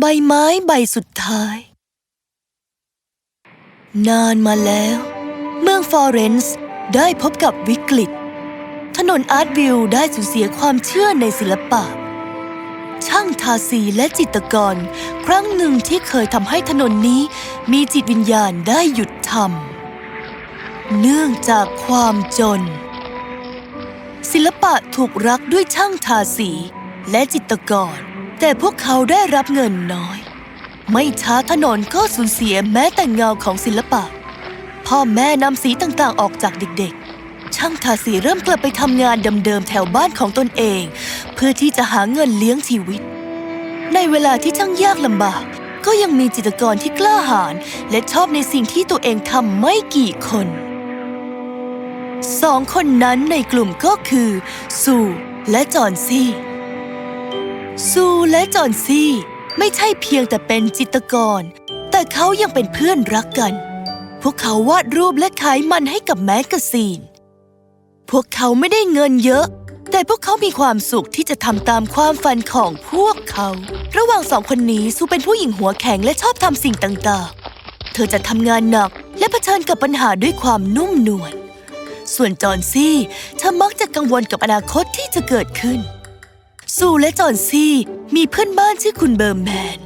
ใบไม้ใบสุดท้าย นานมาแล้ว เมืองฟลอเรนซ์ได้พบกับวิกฤต ถนนอาร์ตวิลได้สูญเสียความเชื่อในศิลปะ ช่างทาสีและจิตรกร ครั้งหนึ่งที่เคยทำให้ถนนนี้มีจิตวิญญาณได้หยุดทำเนื่องจากความจน ศิลปะถูกรักด้วยช่างทาสีและจิตรกร แต่พวกเขาได้รับเงินน้อย ไม่ช้าถนนก็สูญเสียแม้แต่เงาของศิลปะ พ่อแม่นำสีต่างๆออกจากเด็กๆ ช่างทาสีเริ่มกลับไปทำงานเดิมๆแถวบ้านของตนเอง เพื่อที่จะหาเงินเลี้ยงชีวิต ในเวลาที่ช่างยากลำบาก ก็ยังมีจิตรกรที่กล้าหาญและชอบในสิ่งที่ตัวเองทำไม่กี่คนสองคนนั้นในกลุ่มก็คือซูและจอห์นซี่ ซูและจอห์นซี่ไม่ใช่เพียงแต่เป็นจิตรกร แต่เขายังเป็นเพื่อนรักกัน พวกเขาวาดรูปและขายมันให้กับแมกกาซีน พวกเขาไม่ได้เงินเยอะ แต่พวกเขามีความสุขที่จะทำตามความฝันของพวกเขา ระหว่างสองคนนี้ซูเป็นผู้หญิงหัวแข็งและชอบทำสิ่งต่างๆ เธอจะทำงานหนักและเผชิญกับปัญหาด้วยความนุ่มนวลส่วนจอห์นซี่เธอมักจะกังวลกับอนาคตที่จะเกิดขึ้น ซูและจอห์นซี่มีเพื่อนบ้านชื่อคุณเบอร์แมน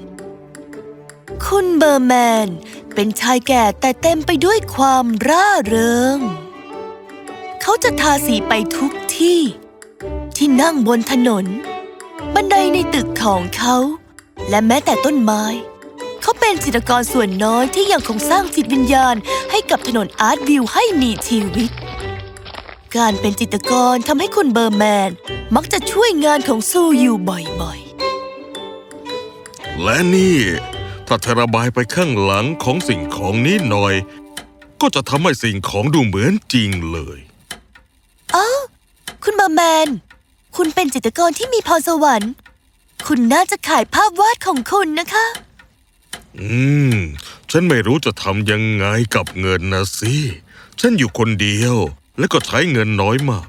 คุณเบอร์แมน เป็นชายแก่แต่เต็มไปด้วยความร่าเริง เขาจะทาสีไปทุกที่ ที่นั่งบนถนน บันไดในตึกของเขา และแม้แต่ต้นไม้ เขาเป็นจิตรกรส่วนน้อยที่ยังคงสร้างจิตวิญญาณให้กับถนนอาร์ตวิวให้มีชีวิต การเป็นจิตรกรทำให้คุณเบอร์แมน มักจะช่วยงานของซูอยู่บ่อยๆ และนี่ ถ้าเธอระบายไปข้างหลังของสิ่งของนี้หน่อย ก็จะทำให้สิ่งของดูเหมือนจริงเลยอ้าวคุณบาร์แมน คุณเป็นจิตรกรที่มีพรสวรรค์ คุณน่าจะขายภาพวาดของคุณนะคะ อืม ฉันไม่รู้จะทำยังไงกับเงินนะสิ ฉันอยู่คนเดียว และก็ใช้เงินน้อยมาก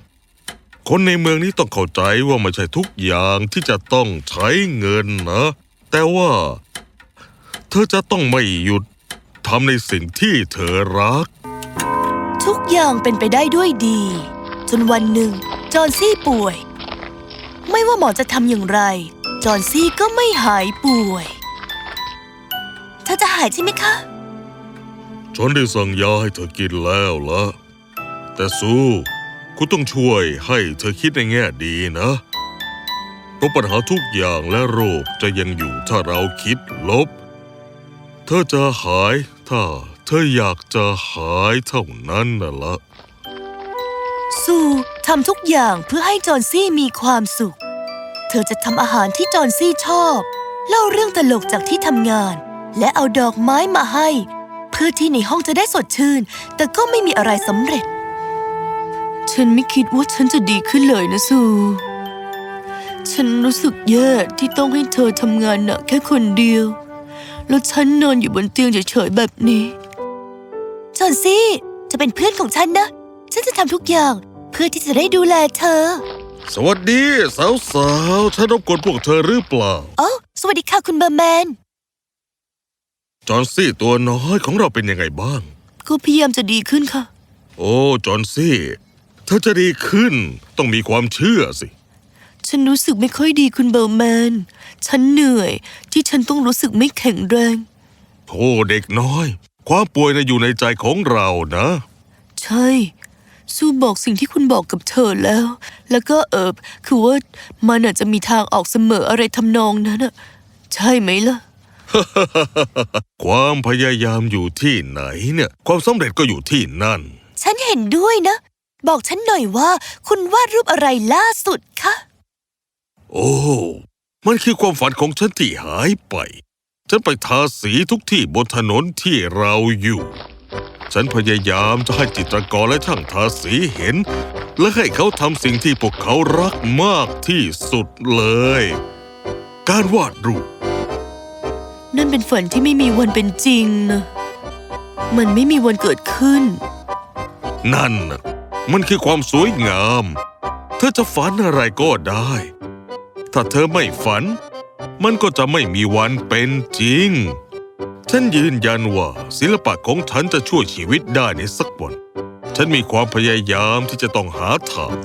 คนในเมืองนี้ต้องเข้าใจว่าไม่ใช่ทุกอย่างที่จะต้องใช้เงินนะ แต่ว่า เธอจะต้องไม่หยุดทำในสิ่งที่เธอรัก ทุกอย่างเป็นไปได้ด้วยดี จนวันหนึ่ง จอห์นซี่ป่วย ไม่ว่าหมอจะทำอย่างไร จอห์นซี่ก็ไม่หายป่วย เธอจะหายใช่ไหมคะ ฉันได้สั่งยาให้เธอกินแล้วละ แต่สู้คุณต้องช่วยให้เธอคิดในแง่ดีนะเพราะปัญหาทุกอย่างและโรคจะยังอยู่ถ้าเราคิดลบ เธอจะหายถ้าเธออยากจะหายเท่านั้นน่ะละซูทำทุกอย่างเพื่อให้จอห์นซี่มีความสุข เธอจะทำอาหารที่จอห์นซี่ชอบ เล่าเรื่องตลกจากที่ทำงาน และเอาดอกไม้มาให้ เพื่อที่ในห้องจะได้สดชื่น แต่ก็ไม่มีอะไรสำเร็จ ฉันไม่คิดว่าฉันจะดีขึ้นเลยนะซูฉันรู้สึกแย่ที่ต้องให้เธอทำงานหนักแค่คนเดียว แล้วฉันนอนอยู่บนเตียงเฉยๆแบบนี้จอห์นซี่จะเป็นเพื่อนของฉันนะ ฉันจะทำทุกอย่างเพื่อที่จะได้ดูแลเธอ สวัสดี สาวๆ ฉันรบกวนพวกเธอหรือเปล่าโอ้สวัสดีค่ะคุณเบอร์แมน จอห์นซี่ตัวน้อยของเราเป็นยังไงบ้าง ก็พยายามจะดีขึ้นค่ะ โอ้ จอห์นซี่ เธอจะดีขึ้น ต้องมีความเชื่อสิ ฉันรู้สึกไม่ค่อยดีคุณเบอร์แมน ฉันเหนื่อยที่ฉันต้องรู้สึกไม่แข็งแรงโธ่เด็กน้อย ความป่วยนะอยู่ในใจของเรานะ ใช่ สู้บอกสิ่งที่คุณบอกกับเธอแล้ว แล้วก็เอิบคือว่ามันอาจจะมีทางออกเสมออะไรทำนองนั้นอะใช่ไหมล่ะ ความพยายามอยู่ที่ไหนเนี่ย ความสำเร็จก็อยู่ที่นั่น ฉันเห็นด้วยนะ บอกฉันหน่อยว่า คุณวาดรูปอะไรล่าสุดคะ โอ้ มันคือความฝันของฉันที่หายไป ฉันไปทาสีทุกที่บนถนนที่เราอยู่ ฉันพยายามจะให้จิตรกรและช่างทาสีเห็น และให้เขาทำสิ่งที่พวกเขารักมากที่สุดเลย การวาดรูป นั่นเป็นฝันที่ไม่มีวันเป็นจริงนะ มันไม่มีวันเกิดขึ้น นั่นน่ะ มันคือความสวยงาม เธอจะฝันอะไรก็ได้ ถ้าเธอไม่ฝัน มันก็จะไม่มีวันเป็นจริง ฉันยืนยันว่าศิลปะของฉันจะช่วยชีวิตได้ในสักวัน ฉันมีความพยายามที่จะต้องหาทาง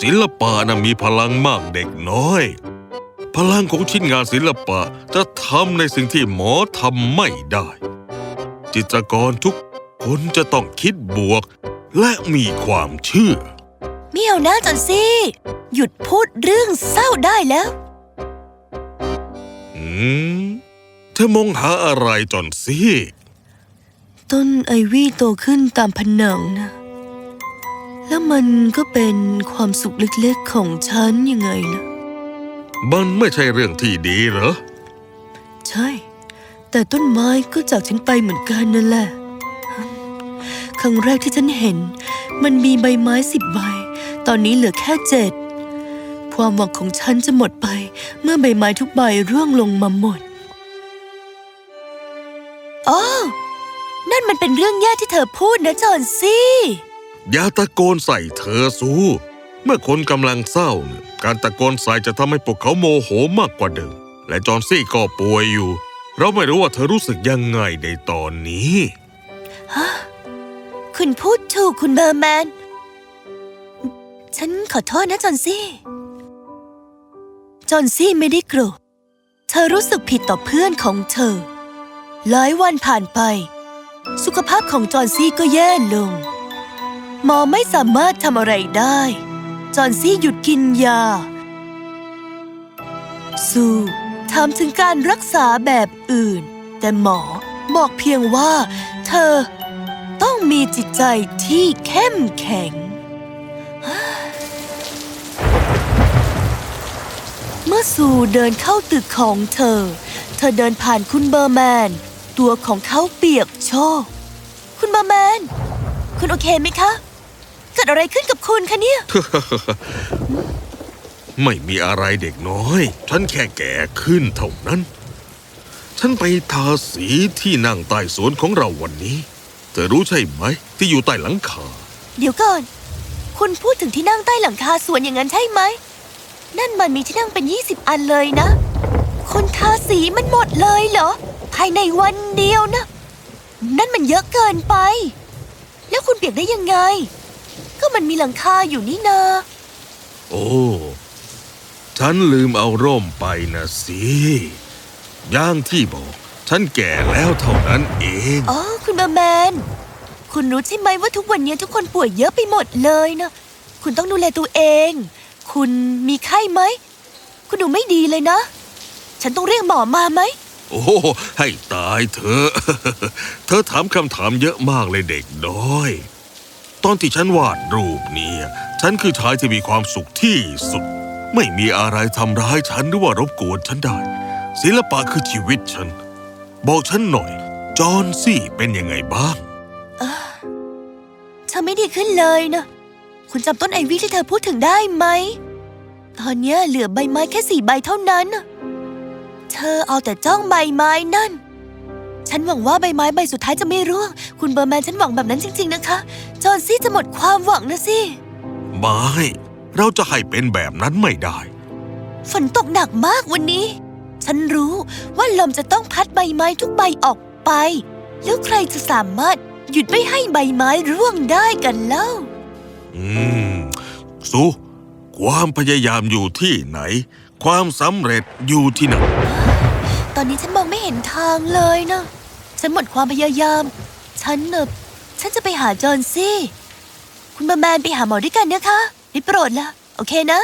ศิลปะนะมีพลังมากเด็กน้อย พลังของชิ้นงานศิลปะจะทำในสิ่งที่หมอทำไม่ได้ จิตรกรทุก คนจะต้องคิดบวก และมีความเชื่อ เมียวนะจอนซี่ หยุดพูดเรื่องเศร้าได้แล้ว อืมเธอมองหาอะไรจอนสิต้นไอวี่โตขึ้นตามผนังนะ แล้วมันก็เป็นความสุขเล็กๆของฉันยังไงล่ะ มันไม่ใช่เรื่องที่ดีเหรอ ใช่ แต่ต้นไม้ก็จากฉันไปเหมือนกันนั่นแหละ ครั้งแรกที่ฉันเห็น มันมีใบไม้สิบใบ ตอนนี้เหลือแค่เจ็ด ความหวังของฉันจะหมดไป เมื่อใบไม้ทุกใบร่วงลงมาหมดอ๋อนั่นมันเป็นเรื่องแย่ที่เธอพูดนะจอนซี่อย่าตะโกนใส่เธอสู้ เมื่อคนกำลังเศร้าเนี่ยการตะโกนใส่จะทำให้พวกเขาโมโหมากกว่าเดิม และจอห์นซี่ก็ป่วยอยู่ เราไม่รู้ว่าเธอรู้สึกยังไงในตอนนี้ คุณพูดถูกคุณเบอร์แมน ฉันขอโทษนะจอนซี่ จอนซี่ไม่ได้โกรธ เธอรู้สึกผิดต่อเพื่อนของเธอ หลายวันผ่านไป สุขภาพของจอนซี่ก็แย่ลง หมอไม่สามารถทำอะไรได้ จอนซี่หยุดกินยา ซูถามถึงการรักษาแบบอื่น แต่หมอบอกเพียงว่า เธอ ต้องมีจิตใจที่เข้มแข็ง เมื่อซูเดินเข้าตึกของเธอ เธอเดินผ่านคุณเบอร์แมน ตัวของเขาเปียกโชกคุณเบอร์แมน คุณโอเคไหมคะ เกิดอะไรขึ้นกับคุณคะเนี่ย ไม่มีอะไรเด็กน้อย ฉันแค่แก่ขึ้นเท่านั้น ฉันไปทาสีที่นั่งใต้สวนของเราวันนี้ เธอรู้ใช่ไหม ที่อยู่ใต้หลังคา เดี๋ยวก่อน คุณพูดถึงที่นั่งใต้หลังคาสวนอย่างนั้นใช่ไหม นั่นมันมีที่นั่งเป็น20อันเลยนะคุณทาสีมันหมดเลยเหรอ ภายในวันเดียวนะ นั่นมันเยอะเกินไป แล้วคุณเปียกได้ยังไง ก็มันมีหลังคาอยู่นี่นาโอ้ ฉันลืมเอาร่มไปนะสิ อย่างที่บอก ฉันแก่แล้วเท่านั้นเอง อ๋อ คุณเบอร์แมน คุณรู้ใช่ไหมว่าทุกวันนี้ทุกคนป่วยเยอะไปหมดเลยนะ คุณต้องดูแลตัวเอง คุณมีไข้ไหม คุณดูไม่ดีเลยนะ ฉันต้องเรียกหมอมาไหม โอ้ให้ตายเถอะเธอถามคำถามเยอะมากเลยเด็กน้อย ตอนที่ฉันวาดรูปเนี่ย ฉันคือชายที่มีความสุขที่สุด ไม่มีอะไรทำร้ายฉันหรือว่ารบกวนฉันได้ ศิลปะคือชีวิตฉัน บอกฉันหน่อย จอห์นซี่เป็นยังไงบ้างเธอไม่ดีขึ้นเลยนะ คุณจำต้นไอวี่ที่เธอพูดถึงได้ไหม ตอนเนี้ยเหลือใบไม้แค่สี่ใบเท่านั้นน่ะเธอเอาแต่จ้องใบไม้นั่น ฉันหวังว่าใบไม้ใบสุดท้ายจะไม่ร่วง คุณเบอร์แมนฉันหวังแบบนั้นจริง ๆ นะคะ จอห์นซี่จะหมดความหวังนะสิ ไม่ เราจะให้เป็นแบบนั้นไม่ได้ ฝนตกหนักมากวันนี้ ฉันรู้ว่าลมจะต้องพัดใบไม้ทุกใบออกไป แล้วใครจะสามารถหยุดไม่ให้ใบไม้ร่วงได้กันเล่า อืมสุความพยายามอยู่ที่ไหน ความสำเร็จอยู่ที่ไหน ตอนนี้ฉันมองไม่เห็นทางเลยนะฉันหมดความพยายาม ฉันเนบฉันจะไปหาจอห์นซี่ คุณบาแมนไปหาหมอด้วยกันนะคะได้โปรดละโอเคนะ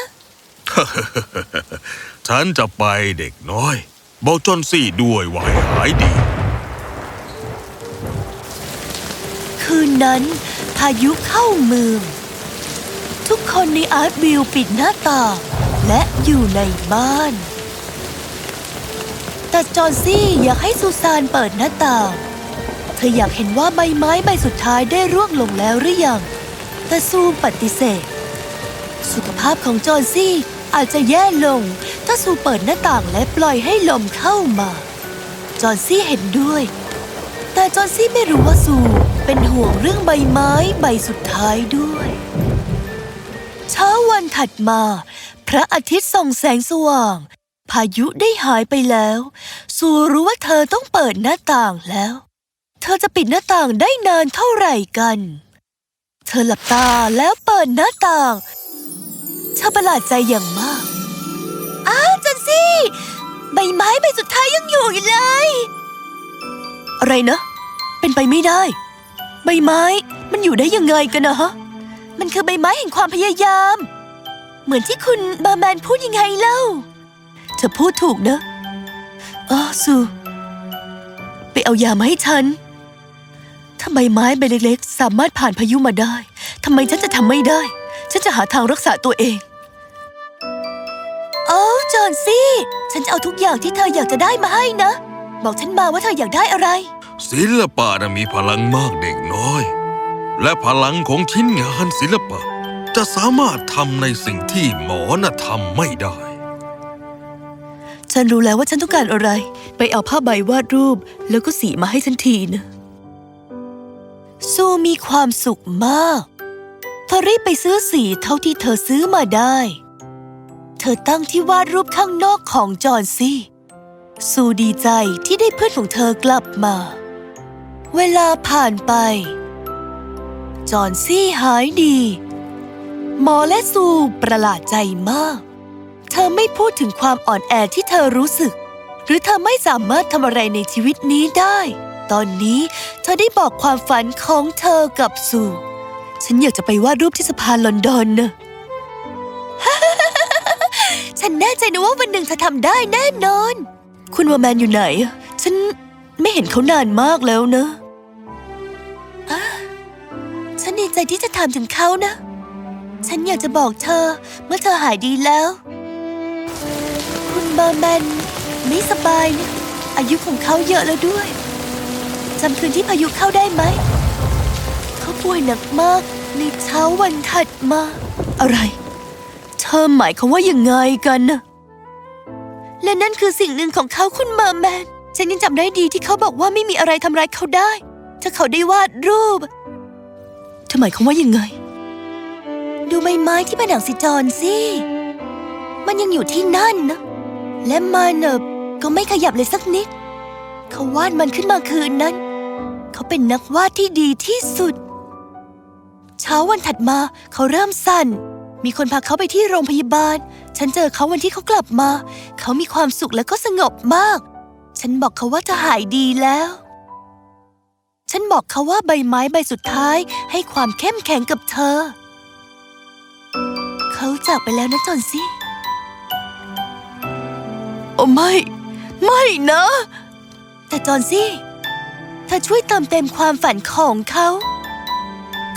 ฉันจะไปเด็กน้อย บอกจอนซี่ด้วยว่าให้หายดี คืนนั้น พายุเข้าเมือง ทุกคนในอาร์ตวิวปิดหน้าต่างและอยู่ในบ้าน แต่จอห์นซี่อยากให้ซูซานเปิดหน้าต่าง เธออยากเห็นว่าใบไม้ใบสุดท้ายได้ร่วงลงแล้วหรือยัง แต่ซูปฏิเสธ สุขภาพของจอห์นซี่ อาจจะแย่ลง ถ้าซูเปิดหน้าต่างและปล่อยให้ลมเข้ามา จอนซี่เห็นด้วย แต่จอนซี่ไม่รู้ว่าซูเป็นห่วงเรื่องใบไม้ใบสุดท้ายด้วย เช้าวันถัดมา พระอาทิตย์ส่องแสงสว่าง พายุได้หายไปแล้วสูรู้ว่าเธอต้องเปิดหน้าต่างแล้ว เธอจะปิดหน้าต่างได้นานเท่าไหร่กัน เธอหลับตาแล้วเปิดหน้าต่าง เธอประหลาดใจอย่างมาก อ้าวจันซี่ใบไม้ใบสุดท้ายยังอยู่อยู่เลย อะไรนะ เป็นไปไม่ได้ ใบไม้มันอยู่ได้ยังไงกันนะฮะ มันคือใบไม้แห่งความพยายาม เหมือนที่คุณเบอร์แมนพูดยังไงเล่า เธอพูดถูกนะอ๋อซูไปเอายามาให้ฉันถ้าใบไม้ใบเล็กๆ สามารถผ่านพายุมาได้ทำไมฉันจะทำไม่ได้ ฉันจะหาทางรักษาตัวเอง โอ้จอนซี่ ฉันจะเอาทุกอย่างที่เธออยากจะได้มาให้นะ บอกฉันมาว่าเธออยากได้อะไร ศิลปะนะมีพลังมากเด็กน้อย และพลังของชิ้นงานศิลปะ จะสามารถทำในสิ่งที่หมอน่ะทำไม่ได้ ฉันรู้แล้วว่าฉันต้องการอะไร ไปเอาผ้าใบวาดรูปแล้วก็สีมาให้ฉันทีนะ ซูมีความสุขมาก เธอรีบไปซื้อสีเท่าที่เธอซื้อมาได้ เธอตั้งที่วาดรูปข้างนอกของจอห์นซี่ซูดีใจที่ได้เพื่อนของเธอกลับมา เวลาผ่านไป จอห์นซี่หายดี หมอและซูประหลาดใจมาก เธอไม่พูดถึงความอ่อนแอที่เธอรู้สึก หรือเธอไม่สามารถทำอะไรในชีวิตนี้ได้ ตอนนี้เธอได้บอกความฝันของเธอกับซู ฉันอยากจะไปวาดรูปที่สะพานลอนดอนนะฉันแน่ใจนะว่าวันหนึ่งเธอทำได้แน่นอน คุณวอร์แมนอยู่ไหน ฉันไม่เห็นเขานานมากแล้วนะอะฉันดีใจที่จะถามถึงเขานะ ฉันอยากจะบอกเธอเมื่อเธอหายดีแล้ว คุณบอร์แมนไม่สบายนะอายุของเขาเยอะแล้วด้วยจำคืนที่พายุเข้าได้ไหม ป่วยหนักมากในเช้าวันถัดมา อะไร เธอหมายความว่ายังไงกันนะและนั่นคือสิ่งหนึ่งของเขาคุณเบอร์แมน ฉันยังจำได้ดีที่เขาบอกว่าไม่มีอะไรทำร้ายเขาได้ ถ้าเขาได้วาดรูปเธอหมายความว่ายังไง ดูใบไม้ที่ผนังสิจรสิ มันยังอยู่ที่นั่นนะ และมันเนบก็ไม่ขยับเลยสักนิด เขาวาดมันขึ้นมาคืนนั้น เขาเป็นนักวาดที่ดีที่สุด เช้าวันถัดมาเขาเริ่มสั่น มีคนพาเขาไปที่โรงพยาบาล ฉันเจอเขาวันที่เขากลับมา เขามีความสุขและก็สงบมาก ฉันบอกเขาว่าจะหายดีแล้ว ฉันบอกเขาว่าใบไม้ใบสุดท้ายให้ความเข้มแข็งกับเธอ เขาจากไปแล้วนะจอนซี่โอ้ไม่ ไม่นะ แต่จอนซี่เธอช่วยเติมเต็มความฝันของเขา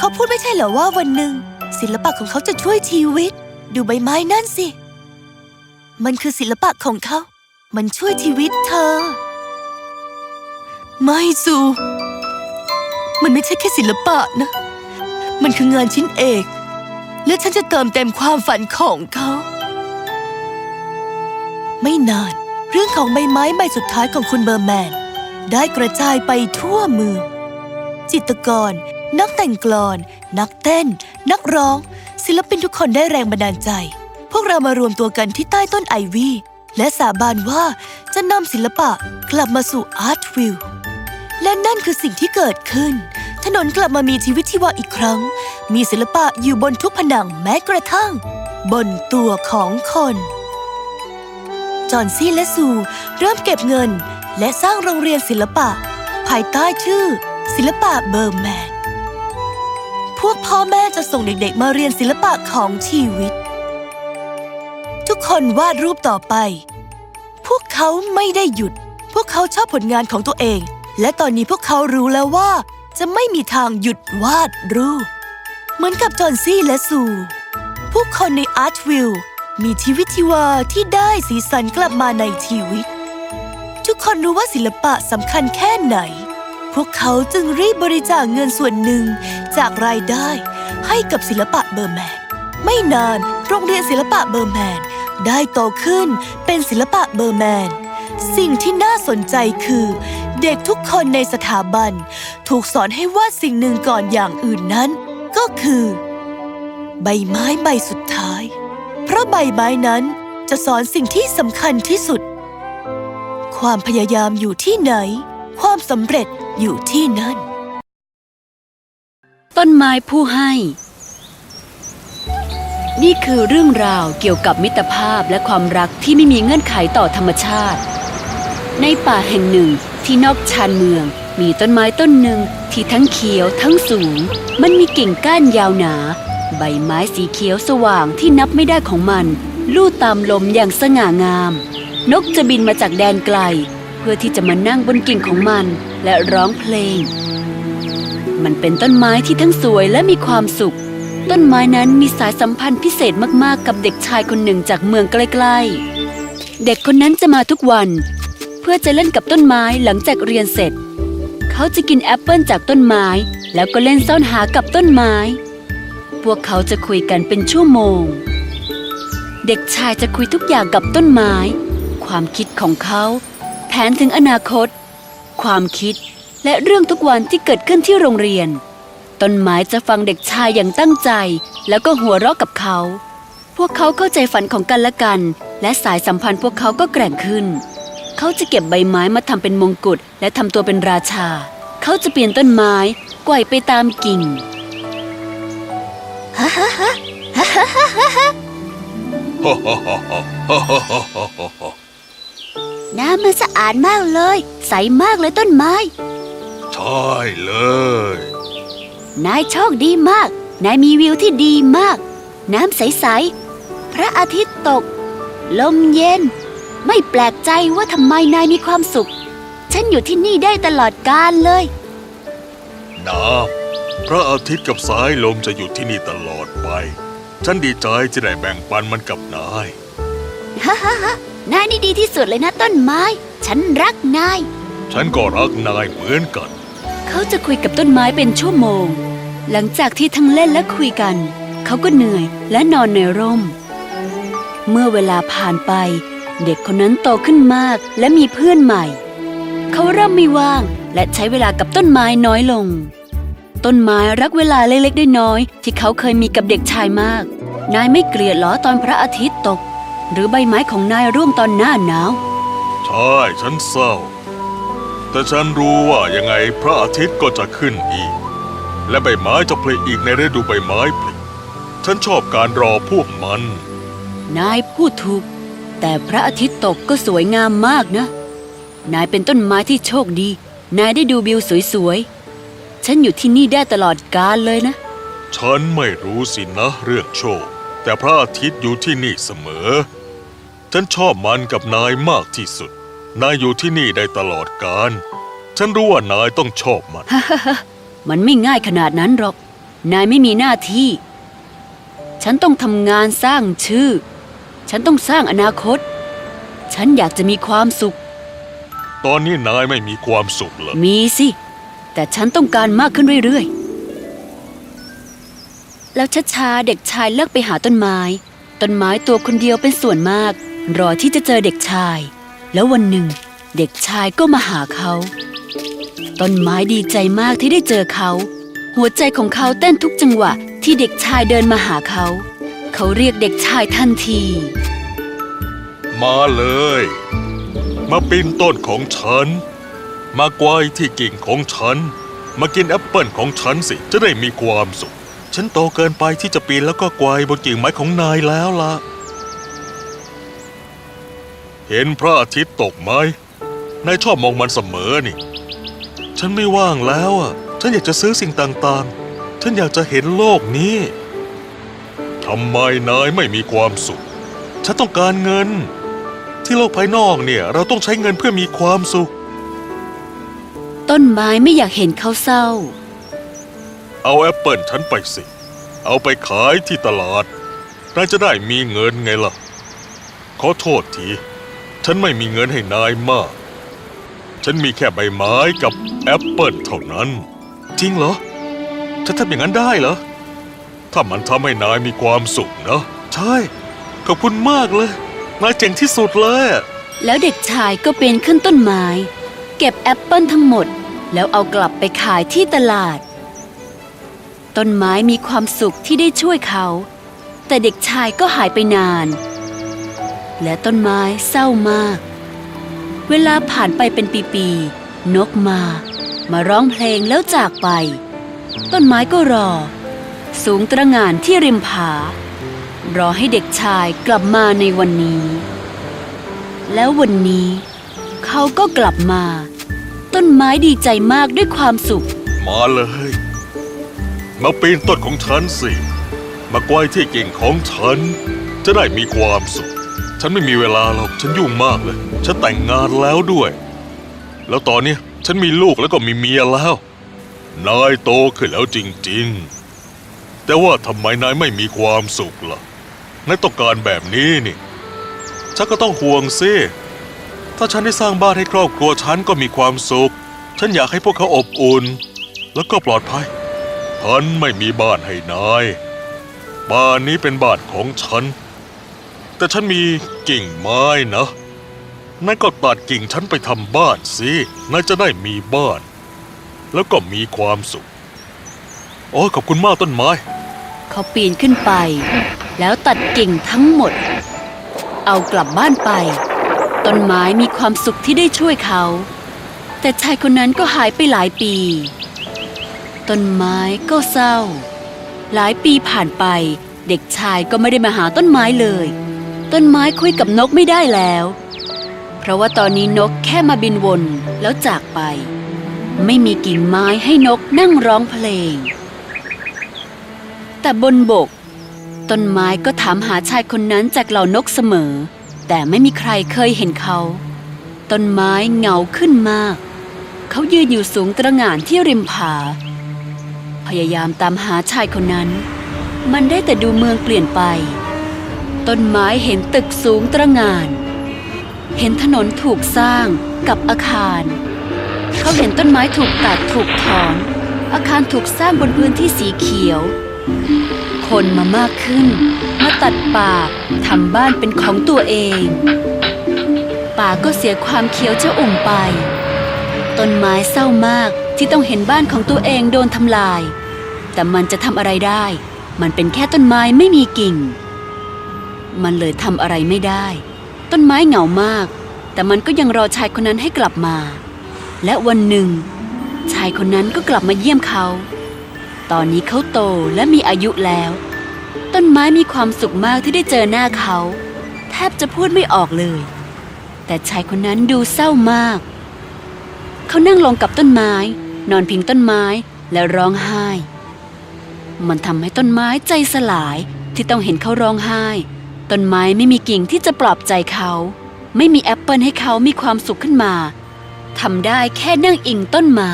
เขาพูดไม่ใช่เหรอว่าวันหนึ่ง ศิลปะของเขาจะช่วยชีวิต ดูใบไม้นั่นสิ มันคือศิลปะของเขา มันช่วยชีวิตเธอ ไม่ซูมันไม่ใช่แค่ศิลปะนะ มันคืองานชิ้นเอก และฉันจะเติมเต็มความฝันของเขา ไม่นาน เรื่องของใบไม้ใบสุดท้ายของคุณเบอร์แมน ได้กระจายไปทั่วเมืองจิตรกร นักแต่งกลอน นักเต้น นักร้อง ศิลปินทุกคนได้แรงบันดาลใจ พวกเรามารวมตัวกันที่ใต้ต้นไอวี่และสาบานว่าจะนำศิลปะกลับมาสู่อาร์ตวิลและนั่นคือสิ่งที่เกิดขึ้น ถนนกลับมามีชีวิตชีวาอีกครั้ง มีศิลปะอยู่บนทุกผนังแม้กระทั่ง บนตัวของคน จอนซี่และซูเริ่มเก็บเงิน และสร้างโรงเรียนศิลปะ ภายใต้ชื่อ ศิลปะเบอร์แมน พวกพ่อแม่จะส่งเด็กๆ มาเรียนศิลปะของชีวิต ทุกคนวาดรูปต่อไป พวกเขาไม่ได้หยุด พวกเขาชอบผลงานของตัวเอง และตอนนี้พวกเขารู้แล้วว่า จะไม่มีทางหยุดวาดรูป เหมือนกับจอห์นซี่และซูผู้คนในอาร์ตวิลมีชีวิตชีวาที่ได้สีสันกลับมาในชีวิต ทุกคนรู้ว่าศิลปะสำคัญแค่ไหน พวกเขาจึงรีบบริจาคเงินส่วนหนึ่ง จากรายได้ให้กับศิลปะเบอร์แมน ไม่นานโรงเรียนศิลปะเบอร์แมน ได้โตขึ้นเป็นศิลปะเบอร์แมน สิ่งที่น่าสนใจคือ เด็กทุกคนในสถาบัน ถูกสอนให้วาดสิ่งหนึ่งก่อนอย่างอื่นนั้น ก็คือ ใบไม้ใบสุดท้าย เพราะใบไม้นั้นจะสอนสิ่งที่สำคัญที่สุด ความพยายามอยู่ที่ไหน ความสำเร็จอยู่ที่นั่น ต้นไม้ผู้ให้ นี่คือเรื่องราวเกี่ยวกับมิตรภาพและความรักที่ไม่มีเงื่อนไขต่อธรรมชาติ ในป่าแห่งหนึ่งที่นอกชานเมือง มีต้นไม้ต้นหนึ่งที่ทั้งเขียวทั้งสูง มันมีกิ่งก้านยาวหนา ใบไม้สีเขียวสว่างที่นับไม่ได้ของมัน ลู่ตามลมอย่างสง่างาม นกจะบินมาจากแดนไกล เพื่อที่จะมานั่งบนกิ่งของมัน และร้องเพลง มันเป็นต้นไม้ที่ทั้งสวยและมีความสุข ต้นไม้นั้นมีสายสัมพันธ์พิเศษมากๆกับเด็กชายคนหนึ่งจากเมืองใกล้ๆ เด็กคนนั้นจะมาทุกวัน เพื่อจะเล่นกับต้นไม้หลังจากเรียนเสร็จ เขาจะกินแอปเปิลจากต้นไม้ แล้วก็เล่นซ่อนหากับต้นไม้ พวกเขาจะคุยกันเป็นชั่วโมง เด็กชายจะคุยทุกอย่างกับต้นไม้ ความคิดของเขา แผนถึงอนาคต ความคิด และเรื่องทุกวันที่เกิดขึ้นที่โรงเรียน ต้นไม้จะฟังเด็กชายอย่างตั้งใจ แล้วก็หัวเราะกับเขา พวกเขาเข้าใจฝันของกันและกัน และสายสัมพันธ์พวกเขาก็แกร่งขึ้น เขาจะเก็บใบไม้มาทำเป็นมงกุฎและทำตัวเป็นราชา เขาจะเปลี่ยนต้นไม้ไกวไปตามกิ่งน้ำมันสะอาดมากเลย ใสมากเลยต้นไม้ ช่เลย นายโชคดีมาก นายมีวิวที่ดีมาก น้ำใส ๆ พระอาทิตย์ตก ลมเย็น ไม่แปลกใจว่าทำไมนายมีความสุข ฉันอยู่ที่นี่ได้ตลอดกาลเลยน้ำพระอาทิตย์กับสายลมจะอยู่ที่นี่ตลอดไป ฉันดีใจจะได้แบ่งปันมันกับนายฮ่าฮ่าฮ่านายนี่ดีที่สุดเลยนะต้นไม้ ฉันรักนาย ฉันก็รักนายเหมือนกัน เขาจะคุยกับต้นไม้เป็นชั่วโมง หลังจากที่ทั้งเล่นและคุยกัน เขาก็เหนื่อยและนอนในร่ม เมื่อเวลาผ่านไป เด็กคนนั้นโตขึ้นมากและมีเพื่อนใหม่ เขาเริ่มไม่ว่างและใช้เวลากับต้นไม้น้อยลง ต้นไม้รักเวลาเล็กๆน้อยๆที่เขาเคยมีกับเด็กชายมาก นายไม่เกลียดหรอตอนพระอาทิตย์ตก หรือใบไม้ของนายร่วงตอนหน้าหนาว ใช่ ฉันเศร้า แต่ฉันรู้ว่ายังไงพระอาทิตย์ก็จะขึ้นอีก และใบไม้จะผลิอีกในฤดูใบไม้ผลิฉันชอบการรอพวกมัน นายพูดถูก แต่พระอาทิตย์ตกก็สวยงามมากนะ นายเป็นต้นไม้ที่โชคดี นายได้ดูวิวสวยๆ ฉันอยู่ที่นี่ได้ตลอดกาลเลยนะ ฉันไม่รู้สินะเรื่องโชค แต่พระอาทิตย์อยู่ที่นี่เสมอ ฉันชอบมันกับนายมากที่สุด นายอยู่ที่นี่ได้ตลอดกาลฉันรู้ว่านายต้องชอบมัน มันไม่ง่ายขนาดนั้นหรอก นายไม่มีหน้าที่ ฉันต้องทำงานสร้างชื่อ ฉันต้องสร้างอนาคต ฉันอยากจะมีความสุข ตอนนี้นายไม่มีความสุขเหรอ มีสิ แต่ฉันต้องการมากขึ้นเรื่อยๆ แล้วช้าๆเด็กชายเลิกไปหาต้นไม้ ต้นไม้ตัวคนเดียวเป็นส่วนมาก รอที่จะเจอเด็กชาย แล้ววันหนึ่งเด็กชายก็มาหาเขาต้นไม้ดีใจมากที่ได้เจอเขา หัวใจของเขาเต้นทุกจังหวะที่เด็กชายเดินมาหาเขา เขาเรียกเด็กชายทันที มาเลย มาปีนต้นของฉัน มากวที่กิ่งของฉัน มากินแอปเปิลของฉันสิจะได้มีความสุข ฉันโตเกินไปที่จะปีนแล้วก็กวบนกิ่งไม้ของนายแล้วล่ะ เห็นพระอาทิตย์ตกไหมนายชอบมองมันเสมอนี่ ฉันไม่ว่างแล้วอะ ฉันอยากจะซื้อสิ่งต่างๆ ฉันอยากจะเห็นโลกนี้ทำไมนายไม่มีความสุข ฉันต้องการเงิน ที่โลกภายนอกเนี่ย เราต้องใช้เงินเพื่อมีความสุข ต้นไม้ไม่อยากเห็นเขาเศร้า เอาแอปเปิลฉันไปสิ เอาไปขายที่ตลาดนายจะได้มีเงินไงล่ะ ขอโทษที ฉันไม่มีเงินให้นายมาก ฉันมีแค่ใบไม้กับแอปเปิลเท่านั้น จริงเหรอฉันทำอย่างนั้นได้เหรอ ถ้ามันทำให้นายมีความสุขนะ ใช่ ขอบคุณมากเลย นายเจ๋งที่สุดเลยอะแล้วเด็กชายก็ปีนขึ้นต้นไม้ เก็บแอปเปิลทั้งหมด แล้วเอากลับไปขายที่ตลาด ต้นไม้มีความสุขที่ได้ช่วยเขา แต่เด็กชายก็หายไปนาน และต้นไม้เศร้ามาก เวลาผ่านไปเป็นปีๆนกมา มาร้องเพลงแล้วจากไป ต้นไม้ก็รอ สูงตระงานที่ริมผา รอให้เด็กชายกลับมาในวันนี้ แล้ววันนี้ เขาก็กลับมา ต้นไม้ดีใจมากด้วยความสุข มาเลย มาปีนต้นของฉันสิ มาไกวที่เก่งของฉัน จะได้มีความสุข ฉันไม่มีเวลาหรอก ฉันยุ่งมากเลย ฉันแต่งงานแล้วด้วย แล้วตอนนี้ฉันมีลูกแล้วก็มีเมียแล้ว นายโตขึ้นแล้วจริง ๆ แต่ว่าทำไมนายไม่มีความสุขล่ะ นายต้องการแบบนี้นี่ ฉันก็ต้องห่วงสิถ้าฉันได้สร้างบ้านให้ครอบครัวฉันก็มีความสุข ฉันอยากให้พวกเขาอบอุ่นแล้วก็ปลอดภัย ฉันไม่มีบ้านให้นาย บ้านนี้เป็นบ้านของฉัน แต่ฉันมีกิ่งไม้นะนายก็ตัดกิ่งฉันไปทำบ้านสินายจะได้มีบ้าน แล้วก็มีความสุขโอ้ยขอบคุณมากต้นไม้ เขาปีนขึ้นไป แล้วตัดกิ่งทั้งหมด เอากลับบ้านไป ต้นไม้มีความสุขที่ได้ช่วยเขา แต่ชายคนนั้นก็หายไปหลายปี ต้นไม้ก็เศร้า หลายปีผ่านไป เด็กชายก็ไม่ได้มาหาต้นไม้เลย ต้นไม้คุยกับนกไม่ได้แล้ว เพราะว่าตอนนี้นกแค่มาบินวนแล้วจากไป ไม่มีกิ่งไม้ให้นกนั่งร้องเพลง แต่บนบก ต้นไม้ก็ถามหาชายคนนั้นจากเหล่านกเสมอ แต่ไม่มีใครเคยเห็นเขา ต้นไม้เงาขึ้นมาก เขายืนอยู่สูงตระหง่านที่ริมผา พยายามตามหาชายคนนั้น มันได้แต่ดูเมืองเปลี่ยนไป ต้นไม้เห็นตึกสูงตระงาน เห็นถนนถูกสร้างกับอาคาร เขาเห็นต้นไม้ถูกตัดถูกถอน อาคารถูกสร้างบนพื้นที่สีเขียว คนมามากขึ้น มาตัดป่าทำบ้านเป็นของตัวเอง ป่าก็เสียความเขียวชอุ่มไป ต้นไม้เศร้ามากที่ต้องเห็นบ้านของตัวเองโดนทำลาย แต่มันจะทำอะไรได้ มันเป็นแค่ต้นไม้ไม่มีกิ่ง มันเลยทำอะไรไม่ได้ ต้นไม้เหงามาก แต่มันก็ยังรอชายคนนั้นให้กลับมา และวันหนึ่ง ชายคนนั้นก็กลับมาเยี่ยมเขา ตอนนี้เขาโตและมีอายุแล้ว ต้นไม้มีความสุขมากที่ได้เจอหน้าเขา แทบจะพูดไม่ออกเลย แต่ชายคนนั้นดูเศร้ามาก เขานั่งลงกับต้นไม้ นอนพิงต้นไม้และร้องไห้ มันทำให้ต้นไม้ใจสลายที่ต้องเห็นเขาร้องไห้ ต้นไม้ไม่มีกิ่งที่จะปลอบใจเขา ไม่มีแอปเปิลให้เขามีความสุขขึ้นมาทำได้แค่นั่งอิงต้นไม้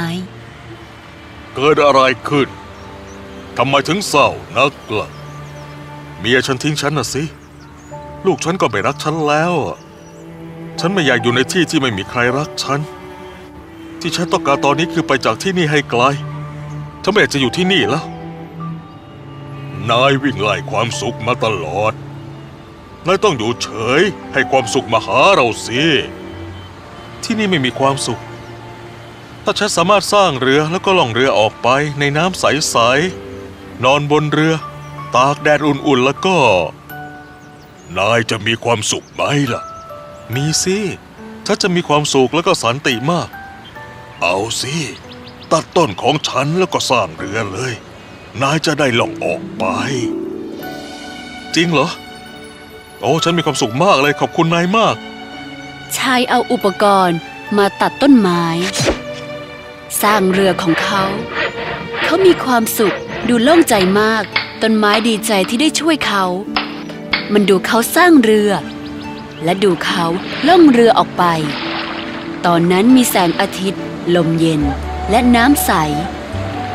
เกิดอะไรขึ้นทำไมถึงเศร้านักล่ะเมียฉันทิ้งฉันน่ะสิ ลูกฉันก็ไม่รักฉันแล้ว ฉันไม่อยากอยู่ในที่ที่ไม่มีใครรักฉัน ที่ฉันต้องการตอนนี้คือไปจากที่นี่ให้ไกลฉันไม่อยากจะอยู่ที่นี่แล้ว นายวิ่งไล่ความสุขมาตลอด นายต้องอยู่เฉย ให้ความสุขมาหาเราสิ ที่นี่ไม่มีความสุข ถ้าฉันสามารถสร้างเรือแล้วก็ล่องเรือออกไปในน้ำใสๆ นอนบนเรือ ตากแดดอุ่นๆแล้วก็ นายจะมีความสุขไหมล่ะ มีสิฉันจะมีความสุขแล้วก็สันติมาก เอาสิตัดต้นของฉันแล้วก็สร้างเรือเลย นายจะได้ล่องออกไป จริงเหรอ อ้ฉันมีความสุขมากเลยขอบคุณนายมาก ชายเอาอุปกรณ์มาตัดต้นไม้ สร้างเรือของเขา เขามีความสุขดูโล่งใจมาก ต้นไม้ดีใจที่ได้ช่วยเขา มันดูเขาสร้างเรือ และดูเขาล่องเรือออกไป ตอนนั้นมีแสงอาทิตย์ ลมเย็นและน้ำใส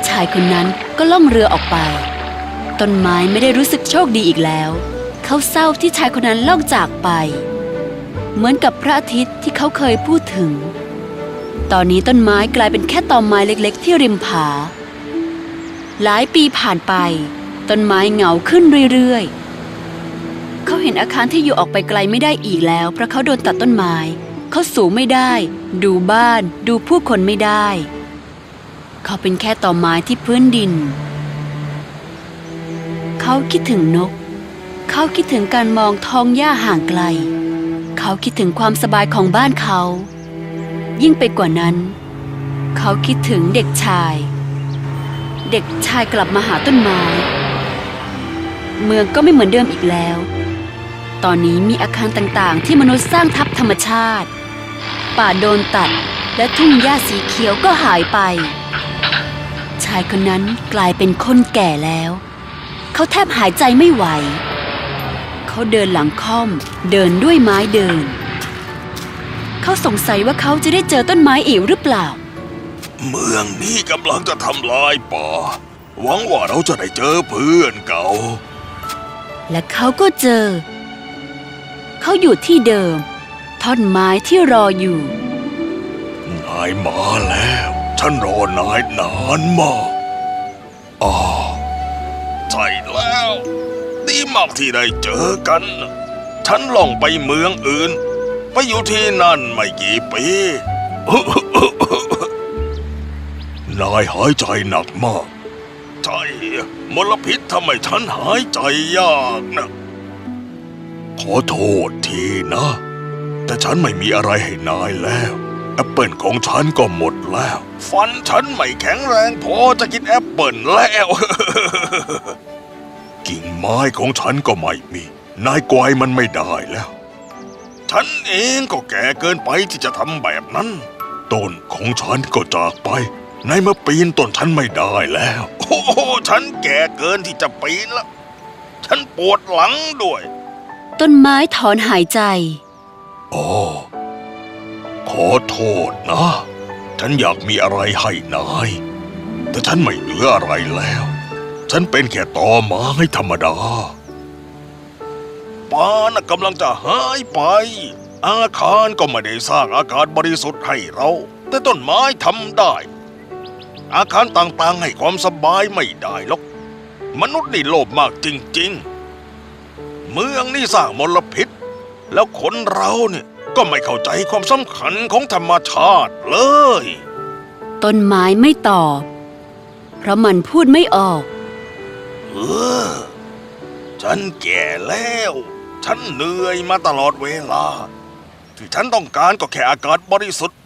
ชายคนนั้นก็ล่องเรือออกไป ต้นไม้ไม่ได้รู้สึกโชคดีอีกแล้ว เขาเศร้าที่ชายคนนั้นล่องจากไป เหมือนกับพระอาทิตย์ที่เขาเคยพูดถึง ตอนนี้ต้นไม้กลายเป็นแค่ตอไม้เล็กๆ ที่ริมผา หลายปีผ่านไป ต้นไม้เหงาขึ้นเรื่อยๆ เขาเห็นอาคารที่อยู่ออกไปไกลไม่ได้อีกแล้ว เพราะเขาโดนตัดต้นไม้ เขาสูงไม่ได้ ดูบ้าน ดูผู้คนไม่ได้ เขาเป็นแค่ตอไม้ที่พื้นดิน เขาคิดถึงนก เขาคิดถึงการมองท้องหญ้าห่างไกล เขาคิดถึงความสบายของบ้านเขา ยิ่งไปกว่านั้น เขาคิดถึงเด็กชาย เด็กชายกลับมาหาต้นไม้ เมืองก็ไม่เหมือนเดิมอีกแล้ว ตอนนี้มีอาคารต่างๆ ที่มนุษย์สร้างทับธรรมชาติ ป่าโดนตัดและทุ่งหญ้าสีเขียวก็หายไป ชายคนนั้นกลายเป็นคนแก่แล้ว เขาแทบหายใจไม่ไหว เขาเดินหลังค่อม เดินด้วยไม้เดิน เขาสงสัยว่าเขาจะได้เจอต้นไม้อีกหรือเปล่า เมืองนี้กำลังจะทำลายป่า หวังว่าเราจะได้เจอเพื่อนเก่า และเขาก็เจอ เขาอยู่ที่เดิม ท่อนไม้ที่รออยู่ นายมาแล้ว ฉันรอนายนานมาก อ๋อใช่แล้ว ดีมากที่ได้เจอกัน ฉันล่องไปเมืองอื่น ไปอยู่ที่นั่นไม่กี่ปี นายหายใจหนักมาก ใช่มลพิษทำให้ฉันหายใจยากนะ ขอโทษทีนะ แต่ฉันไม่มีอะไรให้นายแล้วแอปเปิลของฉันก็หมดแล้ว ฟันฉันไม่แข็งแรงพอจะกินแอปเปิลแล้ว กิ่งไม้ของฉันก็ไม่มี นายกวายมันไม่ได้แล้ว ฉันเองก็แก่เกินไปที่จะทำแบบนั้น ต้นของฉันก็จากไป นายมาปีนต้นฉันไม่ได้แล้ว โอ้โหฉันแก่เกินที่จะปีนแล้วฉันปวดหลังด้วย ต้นไม้ถอนหายใจโอ้ขอโทษนะ ฉันอยากมีอะไรให้นาย แต่ฉันไม่เหลืออะไรแล้ว ฉันเป็นแค่ตอไม้ธรรมดาป่านะกำลังจะหายไป อาคารก็ไม่ได้สร้างอากาศบริสุทธิ์ให้เรา แต่ต้นไม้ทำได้ อาคารต่างๆให้ความสบายไม่ได้หรอกมนุษย์นี่โลภมากจริง ๆ เมืองนี่สร้างมลพิษ แล้วคนเราเนี่ยก็ไม่เข้าใจความสำคัญของธรรมชาติเลย ต้นไม้ไม่ตอบ เพราะมันพูดไม่ออก เออ ฉันแก่แล้ว ฉันเหนื่อยมาตลอดเวลา ที่ฉันต้องการก็แค่อากาศบริสุทธิ์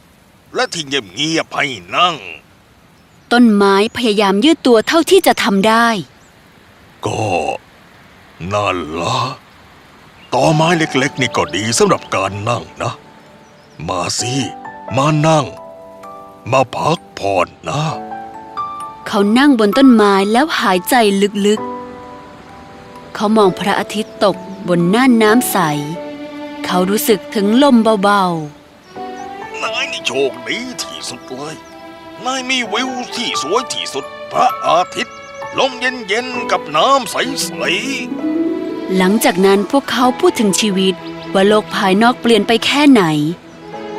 และที่เงียบๆให้นั่ง ต้นไม้พยายามยืดตัวเท่าที่จะทำได้ ก็นั่นละต่อไม้เล็กๆนี่ก็ดีสำหรับการนั่งนะ มาสิ มานั่ง มาพักผ่อนนะ เขานั่งบนต้นไม้แล้วหายใจลึกๆ เขามองพระอาทิตย์ตกบนน่านน้ำใส เขารู้สึกถึงลมเบานายนี่โชคดีที่สุดเลย นายมีวิวที่สวยที่สุดพระอาทิตย์ ลมเย็นๆ กับน้ำใสๆ หลังจากนั้นพวกเขาพูดถึงชีวิต ว่าโลกภายนอกเปลี่ยนไปแค่ไหน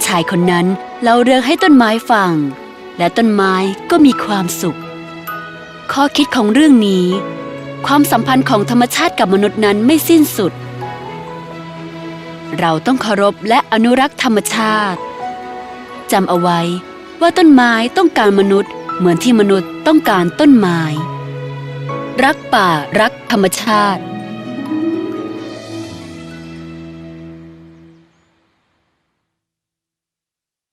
ชายคนนั้นเล่าเรื่องให้ต้นไม้ฟัง และต้นไม้ก็มีความสุข ข้อคิดของเรื่องนี้ ความสัมพันธ์ของธรรมชาติกับมนุษย์นั้นไม่สิ้นสุด เราต้องเคารพและอนุรักษ์ธรรมชาติจำเอาไว้ว่าต้นไม้ต้องการมนุษย์ เหมือนที่มนุษย์ต้องการต้นไม้ รักป่ารักธรรมชาติ